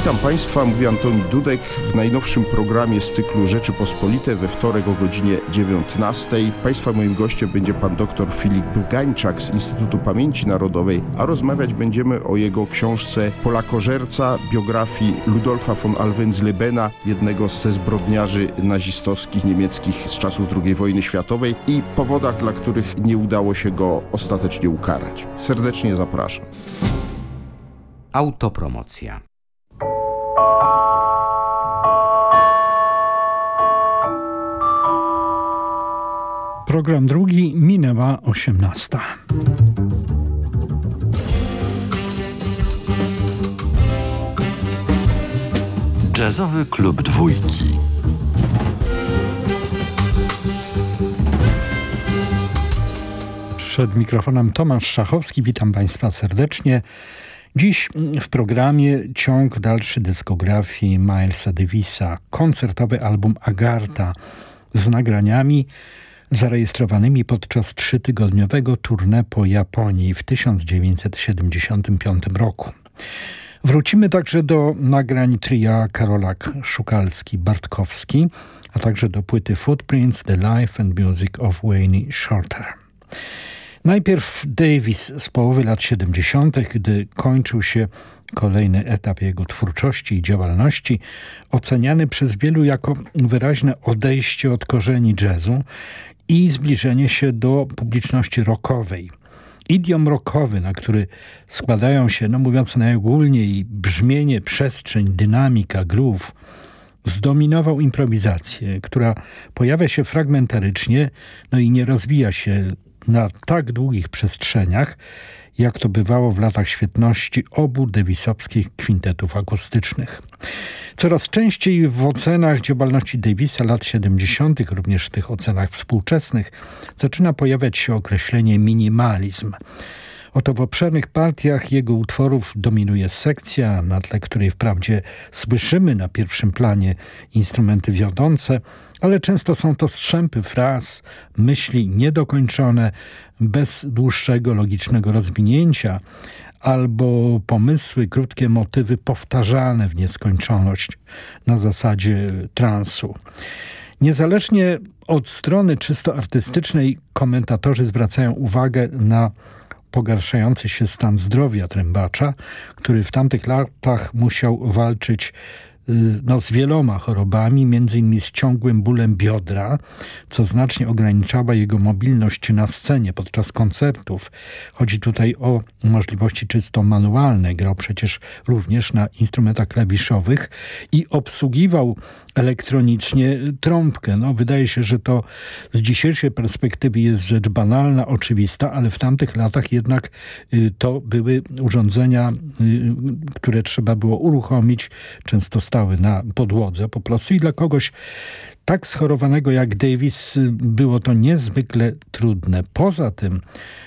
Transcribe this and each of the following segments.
Witam Państwa, mówi Antoni Dudek w najnowszym programie z cyklu Rzeczypospolite we wtorek o godzinie 19. Państwa moim gościem będzie pan dr Filip Gańczak z Instytutu Pamięci Narodowej, a rozmawiać będziemy o jego książce Polakożerca, biografii Ludolfa von Alvenslebena, jednego ze zbrodniarzy nazistowskich niemieckich z czasów II wojny światowej i powodach, dla których nie udało się go ostatecznie ukarać. Serdecznie zapraszam. Autopromocja. Program drugi minęła osiemnasta. Jazzowy klub dwójki. Przed mikrofonem Tomasz Szachowski, witam Państwa serdecznie. Dziś w programie ciąg dalszy dyskografii Milesa Davisa, koncertowy album Agarta z nagraniami zarejestrowanymi podczas trzytygodniowego tournée po Japonii w 1975 roku. Wrócimy także do nagrań tria Karolak Szukalski-Bartkowski, a także do płyty Footprints, The Life and Music of Wayne Shorter. Najpierw Davis z połowy lat 70., gdy kończył się kolejny etap jego twórczości i działalności, oceniany przez wielu jako wyraźne odejście od korzeni jazzu i zbliżenie się do publiczności rockowej. Idiom rockowy, na który składają się, no mówiąc najogólniej, brzmienie, przestrzeń, dynamika, groove, zdominował improwizację, która pojawia się fragmentarycznie, no i nie rozwija się na tak długich przestrzeniach, jak to bywało w latach świetności obu dewisowskich kwintetów akustycznych. Coraz częściej w ocenach działalności Davisa lat 70., również w tych ocenach współczesnych, zaczyna pojawiać się określenie minimalizm. Oto w obszernych partiach jego utworów dominuje sekcja, na tle której wprawdzie słyszymy na pierwszym planie instrumenty wiodące, ale często są to strzępy fraz, myśli niedokończone, bez dłuższego logicznego rozwinięcia, albo pomysły, krótkie motywy powtarzane w nieskończoność na zasadzie transu. Niezależnie od strony czysto artystycznej komentatorzy zwracają uwagę na pogarszający się stan zdrowia trębacza, który w tamtych latach musiał walczyć no, z wieloma chorobami, między innymi z ciągłym bólem biodra, co znacznie ograniczało jego mobilność na scenie podczas koncertów. Chodzi tutaj o możliwości czysto manualne. Grał przecież również na instrumentach klawiszowych i obsługiwał elektronicznie trąbkę. No, wydaje się, że to z dzisiejszej perspektywy jest rzecz banalna, oczywista, ale w tamtych latach jednak y, to były urządzenia, y, które trzeba było uruchomić, często stały na podłodze po prostu i dla kogoś tak schorowanego jak Davis było to niezwykle trudne. Poza tym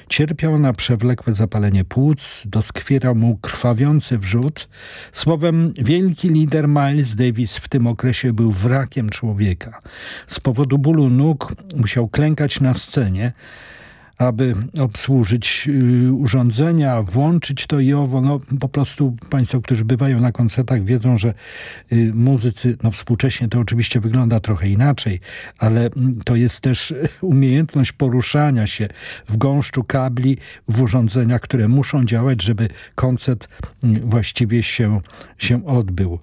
cierpiał na przewlekłe zapalenie płuc, doskwierał mu krwawiący wrzód. Słowem, wielki lider Miles Davis w tym okresie był wrakiem człowieka. Z powodu bólu nóg musiał klękać na scenie, aby obsłużyć y, urządzenia, włączyć to i owo. No, po prostu Państwo, którzy bywają na koncertach wiedzą, że y, muzycy, no współcześnie to oczywiście wygląda trochę inaczej, ale mm, to jest też umiejętność poruszania się w gąszczu kabli w urządzeniach, które muszą działać, żeby koncert mm, właściwie się, się odbył.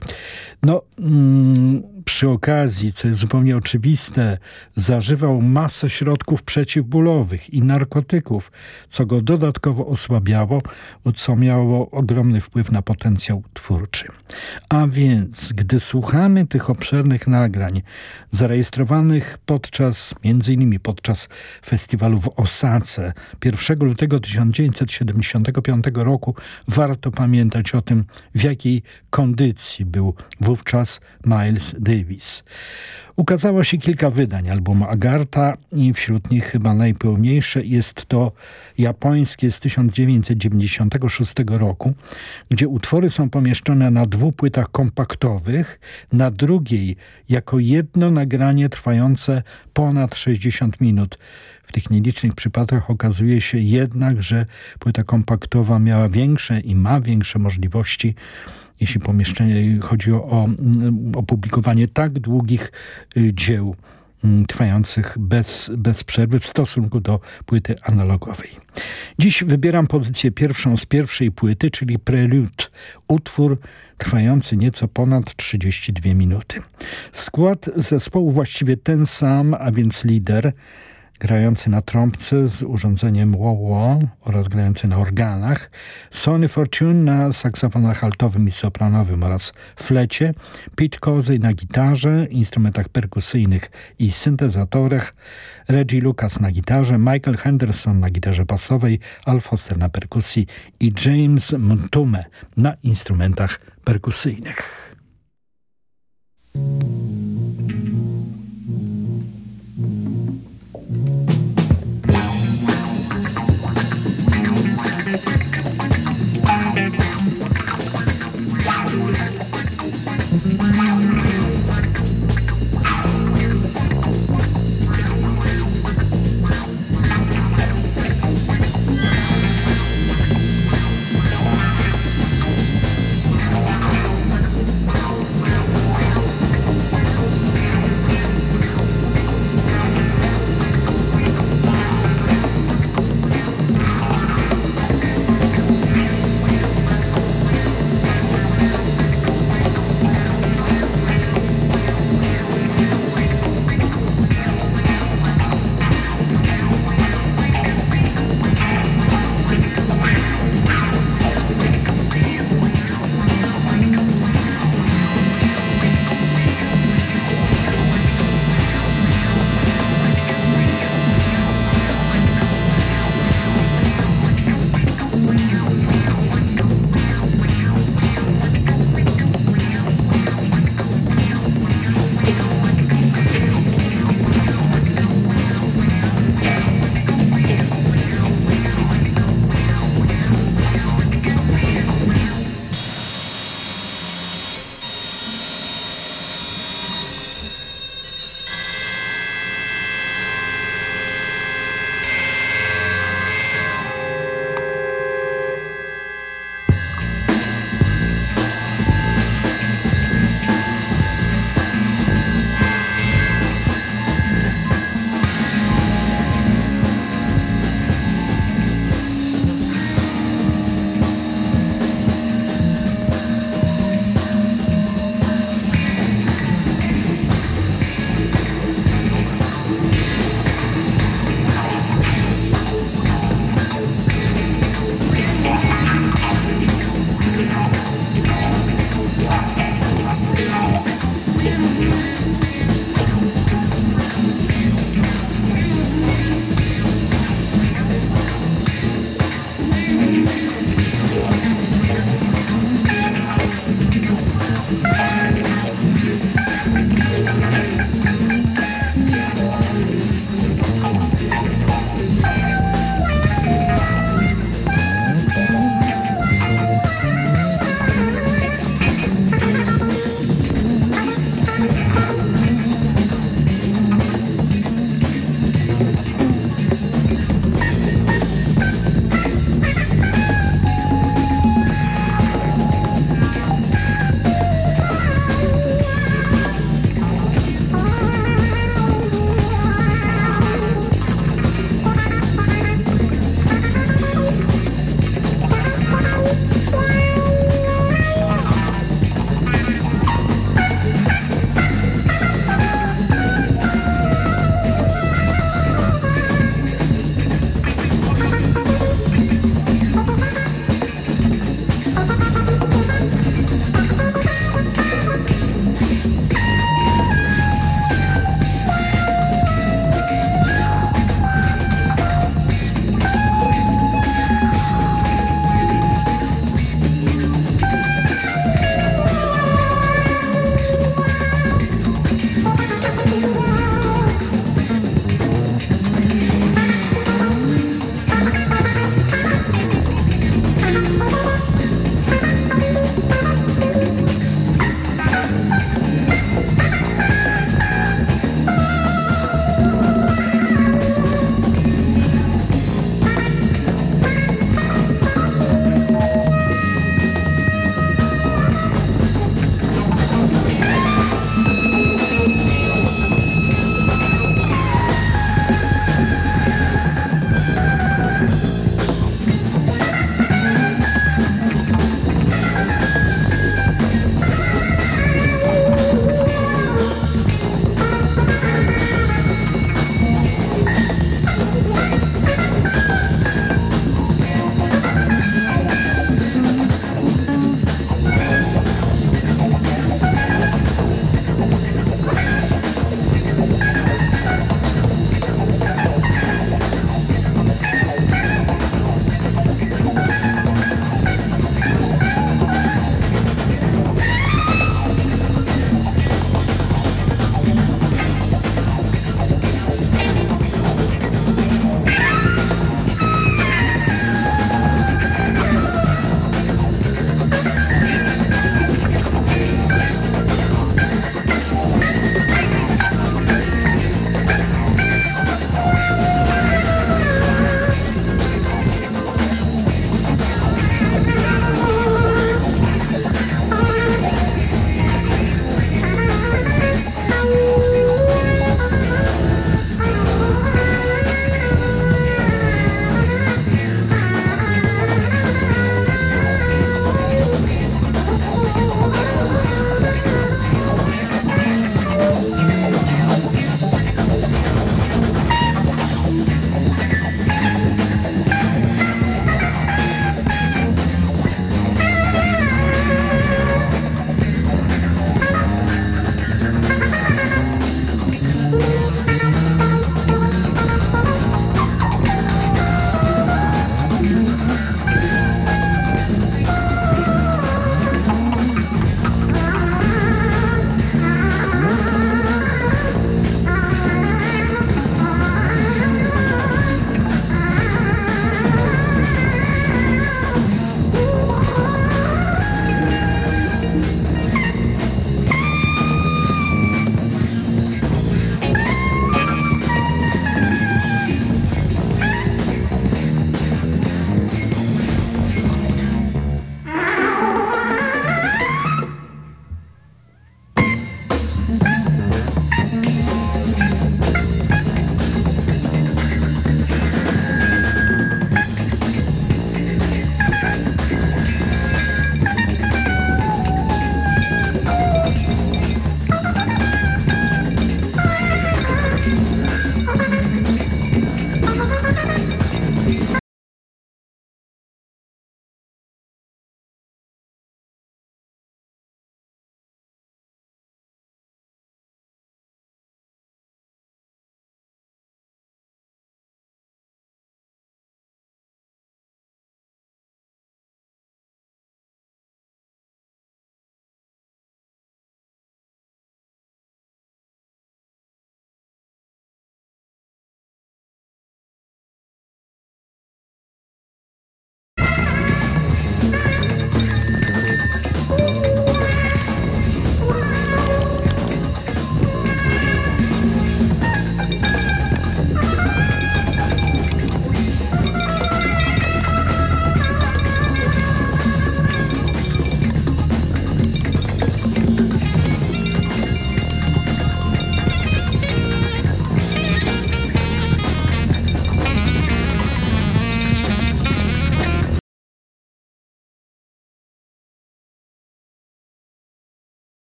No, mm, przy okazji, co jest zupełnie oczywiste, zażywał masę środków przeciwbólowych i narkotyków, co go dodatkowo osłabiało, co miało ogromny wpływ na potencjał twórczy. A więc, gdy słuchamy tych obszernych nagrań, zarejestrowanych podczas, między innymi podczas festiwalu w Osace 1 lutego 1975 roku, warto pamiętać o tym, w jakiej kondycji był wówczas Miles Davis. Ukazało się kilka wydań albumu Agarta i wśród nich chyba najpełniejsze jest to japońskie z 1996 roku, gdzie utwory są pomieszczone na dwóch płytach kompaktowych, na drugiej jako jedno nagranie trwające ponad 60 minut. W tych nielicznych przypadkach okazuje się jednak, że płyta kompaktowa miała większe i ma większe możliwości jeśli chodzi o, opublikowanie tak długich y, dzieł mm, trwających bez, bez przerwy w stosunku do płyty analogowej. Dziś wybieram pozycję pierwszą z pierwszej płyty, czyli Prelude, utwór trwający nieco ponad 32 minuty. Skład zespołu właściwie ten sam, a więc lider, grający na trąbce z urządzeniem wah oraz grający na organach, Sony Fortune na saksofonach altowym i sopranowym oraz flecie, Pete Cosey na gitarze, instrumentach perkusyjnych i syntezatorach, Reggie Lucas na gitarze, Michael Henderson na gitarze basowej, Al Foster na perkusji i James Mtume na instrumentach perkusyjnych.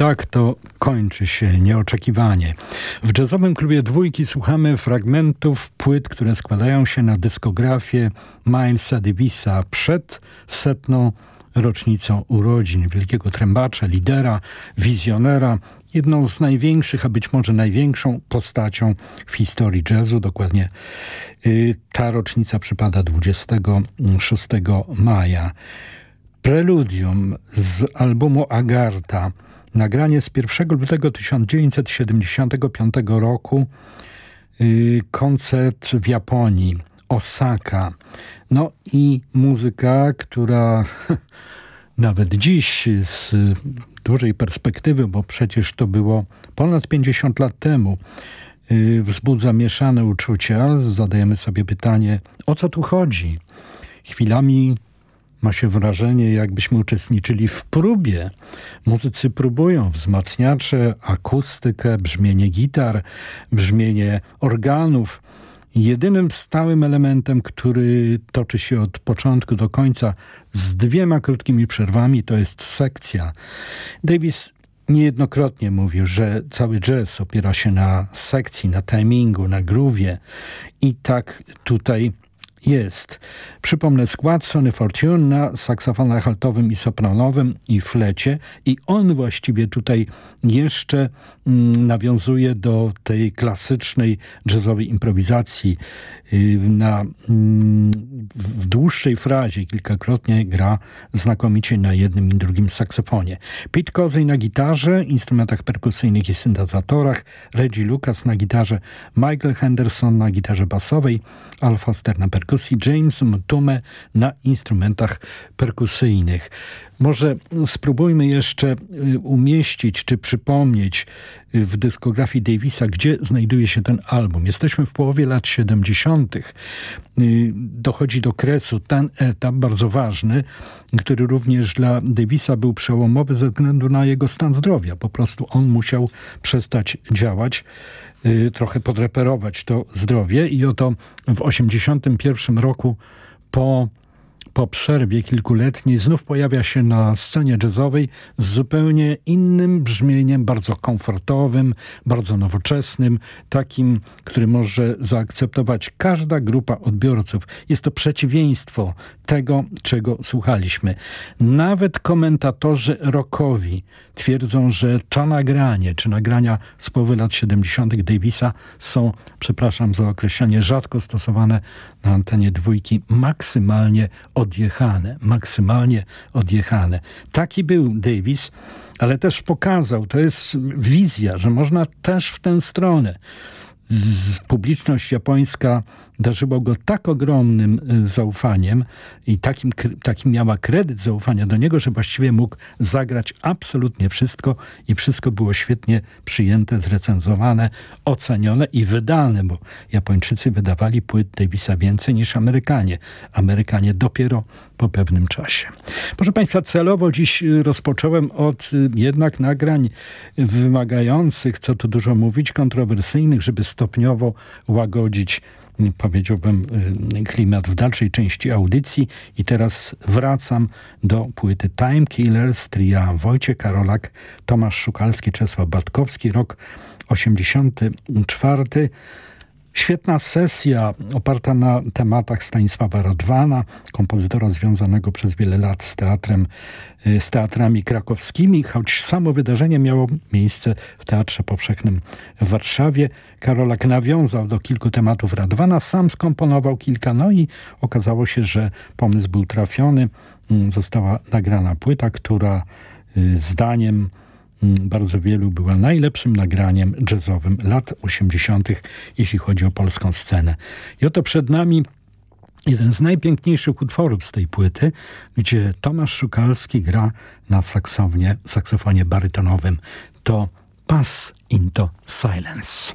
Tak to kończy się nieoczekiwanie. W jazzowym klubie dwójki słuchamy fragmentów płyt, które składają się na dyskografię Milesa Davisa przed setną rocznicą urodzin wielkiego trębacza, lidera, wizjonera, jedną z największych, a być może największą postacią w historii jazzu. Dokładnie y, ta rocznica przypada 26 maja. Preludium z albumu Agarta Nagranie z 1 lutego 1975 roku, yy, koncert w Japonii, Osaka. No i muzyka, która nawet dziś z dużej perspektywy, bo przecież to było ponad 50 lat temu, yy, wzbudza mieszane uczucia. Zadajemy sobie pytanie, o co tu chodzi? Chwilami ma się wrażenie, jakbyśmy uczestniczyli w próbie. Muzycy próbują wzmacniacze, akustykę, brzmienie gitar, brzmienie organów. Jedynym stałym elementem, który toczy się od początku do końca z dwiema krótkimi przerwami, to jest sekcja. Davis niejednokrotnie mówił, że cały jazz opiera się na sekcji, na timingu, na groove'ie i tak tutaj jest. Przypomnę skład Sony Fortune na saksofonach altowym i sopranowym i flecie i on właściwie tutaj jeszcze mm, nawiązuje do tej klasycznej jazzowej improwizacji y, na, mm, w dłuższej frazie kilkakrotnie gra znakomicie na jednym i drugim saksofonie. Pete Kozej na gitarze, instrumentach perkusyjnych i syntezatorach, Reggie Lucas na gitarze, Michael Henderson na gitarze basowej, Al Foster na perkusji, perkusji James Mtume na instrumentach perkusyjnych. Może spróbujmy jeszcze y, umieścić czy przypomnieć y, w dyskografii Davisa, gdzie znajduje się ten album. Jesteśmy w połowie lat 70. Y, dochodzi do kresu ten etap bardzo ważny, który również dla Davisa był przełomowy ze względu na jego stan zdrowia. Po prostu on musiał przestać działać trochę podreperować to zdrowie i oto w 81 roku po po przerwie kilkuletniej znów pojawia się na scenie jazzowej z zupełnie innym brzmieniem, bardzo komfortowym, bardzo nowoczesnym, takim, który może zaakceptować każda grupa odbiorców. Jest to przeciwieństwo tego, czego słuchaliśmy. Nawet komentatorzy rockowi twierdzą, że to nagranie, czy nagrania z połowy lat 70. Davisa są, przepraszam za określenie, rzadko stosowane na antenie dwójki, maksymalnie odjechane, maksymalnie odjechane. Taki był Davis, ale też pokazał, to jest wizja, że można też w tę stronę publiczność japońska darzyła go tak ogromnym y, zaufaniem i takim, takim miała kredyt zaufania do niego, że właściwie mógł zagrać absolutnie wszystko i wszystko było świetnie przyjęte, zrecenzowane, ocenione i wydane, bo Japończycy wydawali płyt Davisa więcej niż Amerykanie. Amerykanie dopiero po pewnym czasie. Proszę Państwa, celowo dziś y, rozpocząłem od y, jednak nagrań wymagających, co tu dużo mówić, kontrowersyjnych, żeby stopniowo łagodzić powiedziałbym, y, klimat w dalszej części audycji i teraz wracam do płyty Time Killers tria Wojciech Karolak, Tomasz Szukalski, Czesław Bartkowski, rok 84. Świetna sesja oparta na tematach Stanisława Radwana, kompozytora związanego przez wiele lat z teatrem, y, z teatrami krakowskimi, choć samo wydarzenie miało miejsce w Teatrze Powszechnym w Warszawie. Karolak nawiązał do kilku tematów Radwana, sam skomponował kilka, no i okazało się, że pomysł był trafiony. Mm, została nagrana płyta, która y, zdaniem bardzo wielu była najlepszym nagraniem jazzowym lat 80., jeśli chodzi o polską scenę. I oto przed nami jeden z najpiękniejszych utworów z tej płyty, gdzie Tomasz Szukalski gra na saksofonie, saksofonie barytonowym. To Pass into Silence.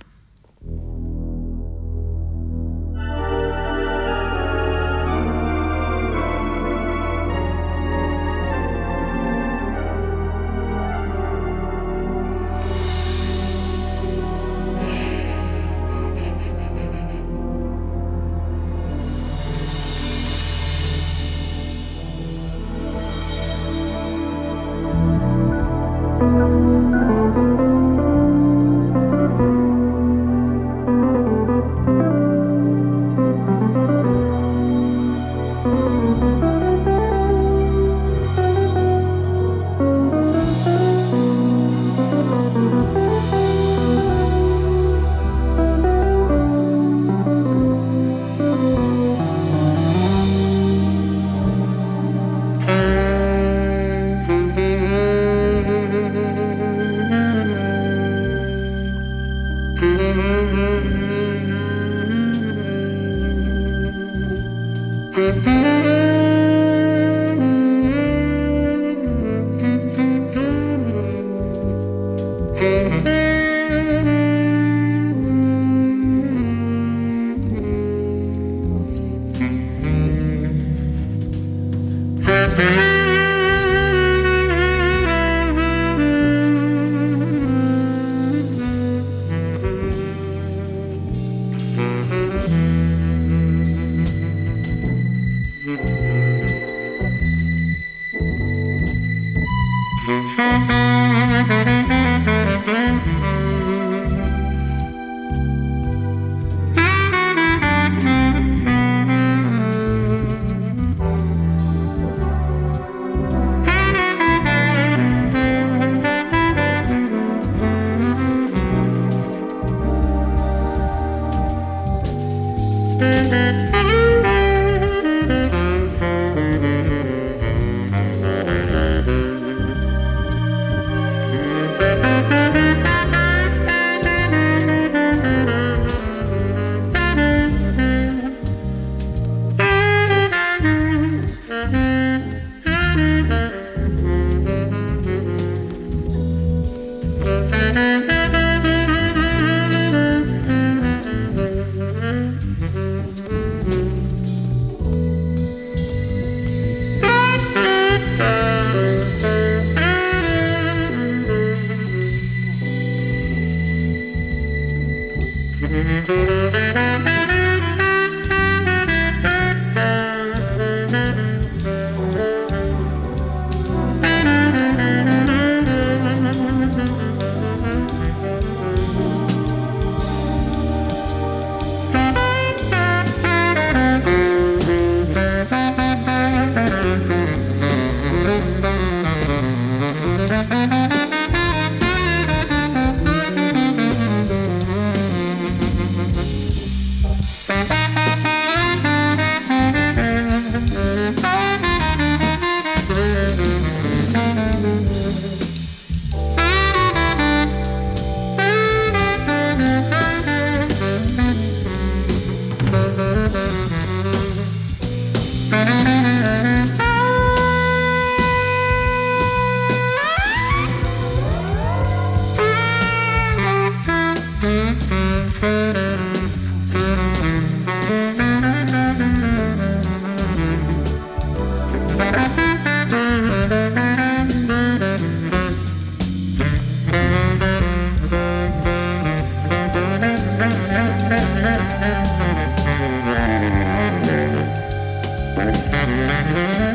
Mm-hmm.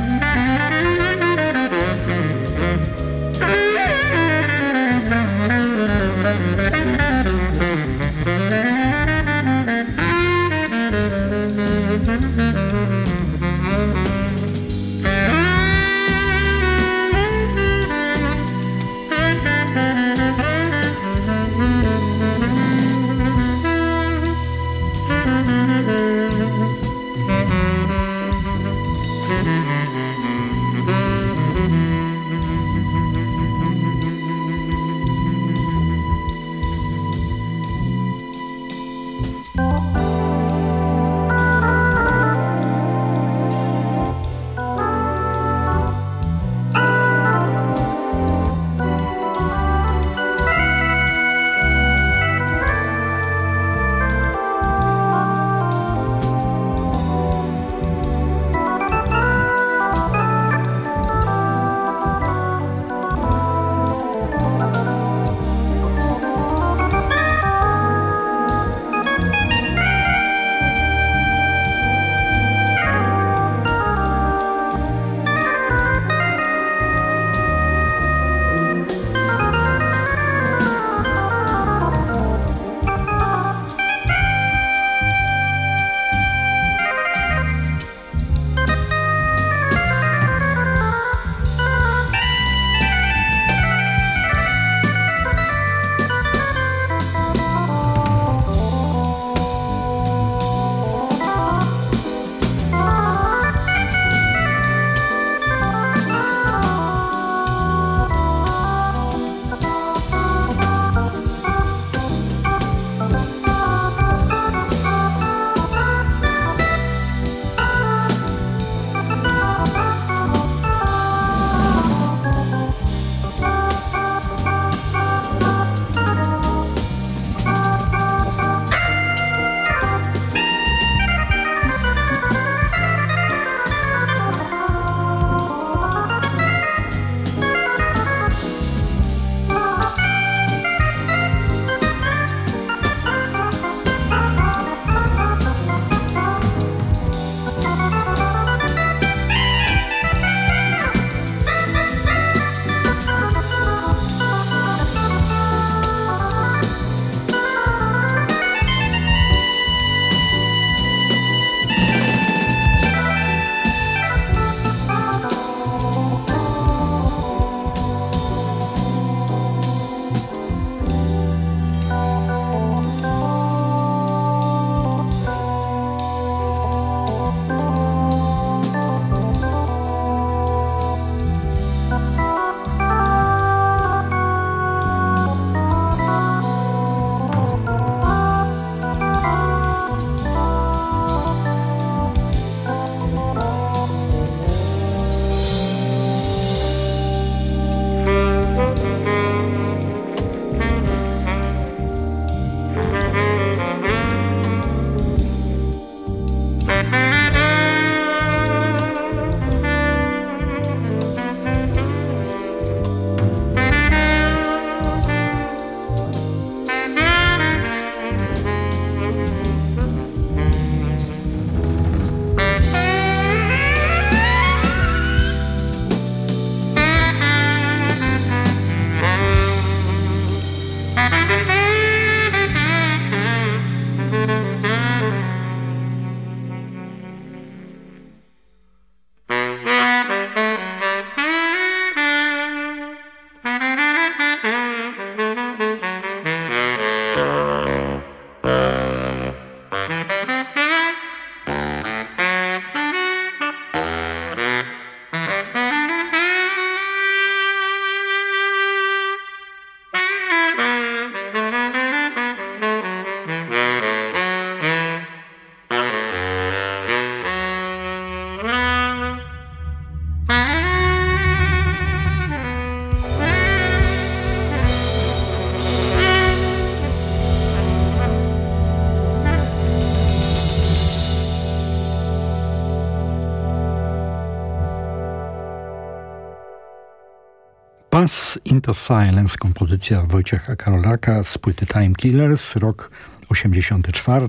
Pass into Silence, kompozycja Wojciecha Karolaka z płyty Time Killers, rok 84.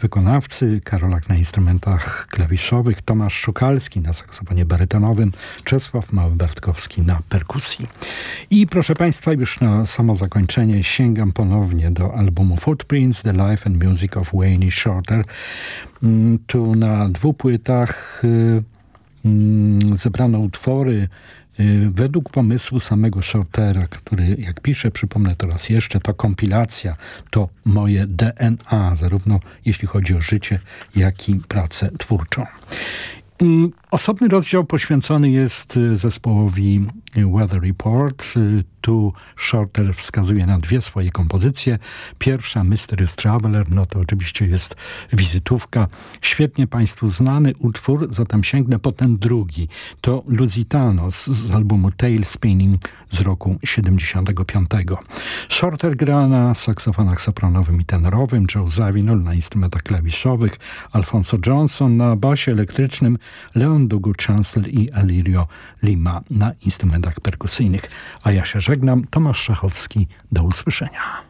Wykonawcy Karolak na instrumentach klawiszowych, Tomasz Szukalski na saksofonie barytonowym, Czesław Mały-Bartkowski na perkusji. I proszę Państwa, już na samo zakończenie sięgam ponownie do albumu Footprints, The Life and Music of Wayne Shorter. Mm, tu na dwóch płytach y, mm, zebrano utwory według pomysłu samego Shortera, który jak piszę, przypomnę to raz jeszcze, to kompilacja, to moje DNA, zarówno jeśli chodzi o życie, jak i pracę twórczą. Osobny rozdział poświęcony jest y, zespołowi Weather Report. Y, tu Shorter wskazuje na dwie swoje kompozycje. Pierwsza, Mysterious Traveler, no to oczywiście jest wizytówka. Świetnie Państwu znany utwór, zatem sięgnę po ten drugi. To Lusitanos z albumu Tail Spinning z roku 75. Shorter gra na saksofonach sopranowym i tenorowym, Joe Zawinul na instrumentach klawiszowych, Alfonso Johnson na basie elektrycznym, Leon Dugu Chancellor i Alirio Lima na instrumentach perkusyjnych. A ja się żegnam. Tomasz Szachowski. Do usłyszenia.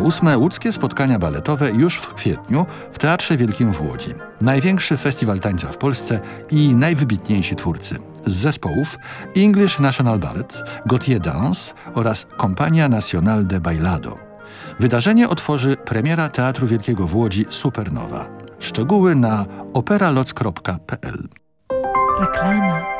28. łódzkie spotkania baletowe już w kwietniu w Teatrze Wielkim w Łodzi. Największy festiwal tańca w Polsce i najwybitniejsi twórcy. Z zespołów English National Ballet, Gautier Dance oraz Compagnia Nacional de Bailado. Wydarzenie otworzy premiera Teatru Wielkiego w Łodzi Supernowa. Szczegóły na operaloc.pl Reklama.